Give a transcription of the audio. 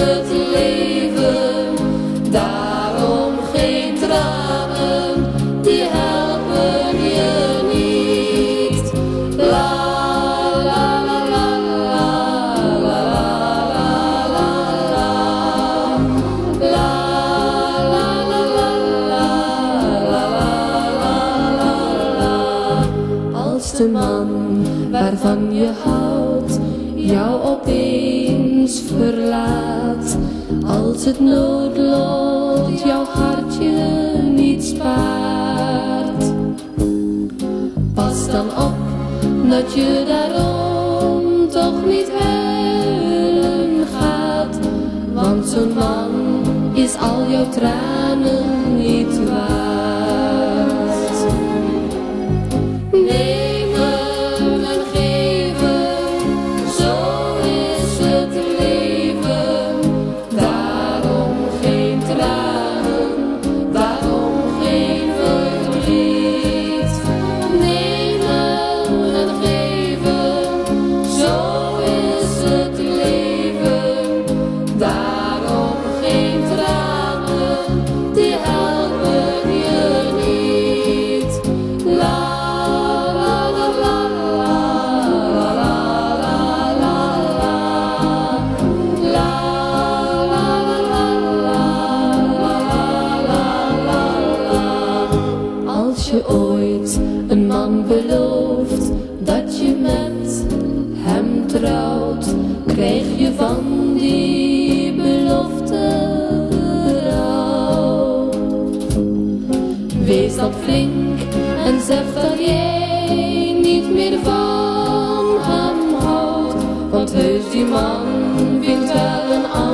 het leven. Daarom geen tranen, die helpen je niet. La la la la la la la la la la la la Als de man waarvan je houdt jou opeens verlaat als het noodlot jouw hartje niet spaart. Pas dan op dat je daarom toch niet huilen gaat, want zo'n man is al jouw tranen to love. Als je ooit een man belooft dat je met hem trouwt, krijg je van die belofte rouw. Wees dan flink en zeg dat jij niet meer van hem houdt, want heus die man vindt wel een andere